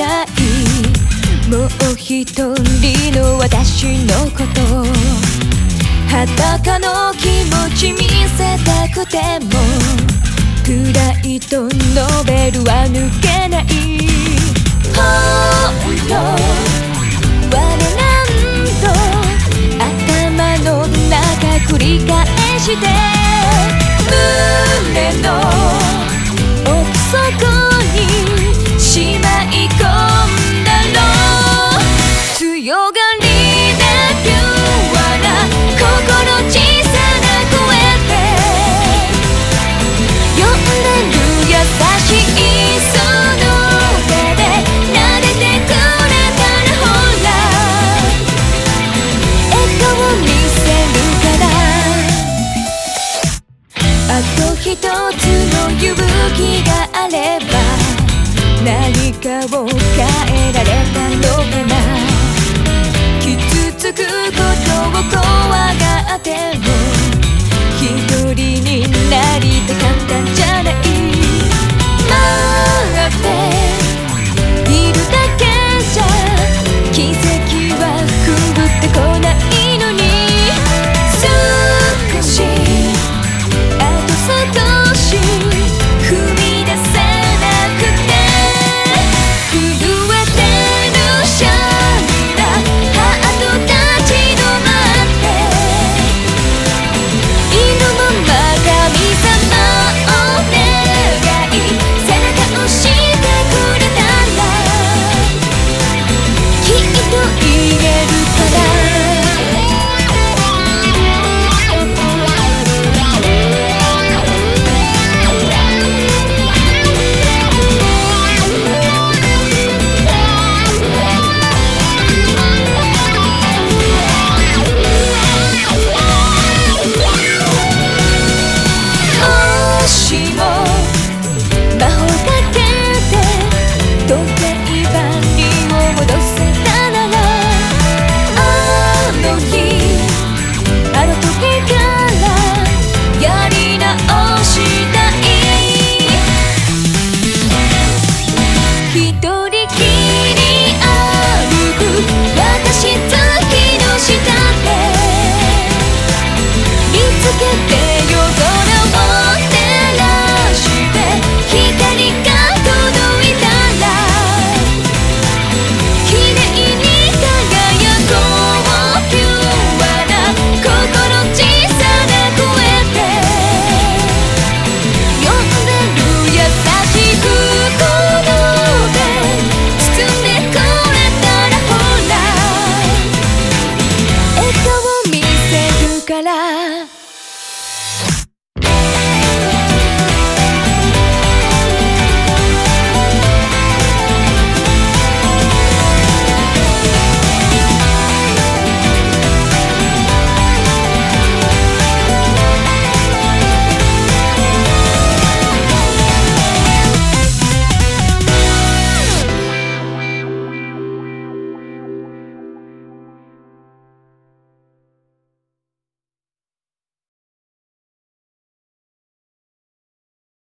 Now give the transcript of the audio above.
ないもう一人の私のこと裸の気持ち見せたくてもプライドのベルは抜けない本当我なんと頭の中繰り返して一つの勇気があれば何かを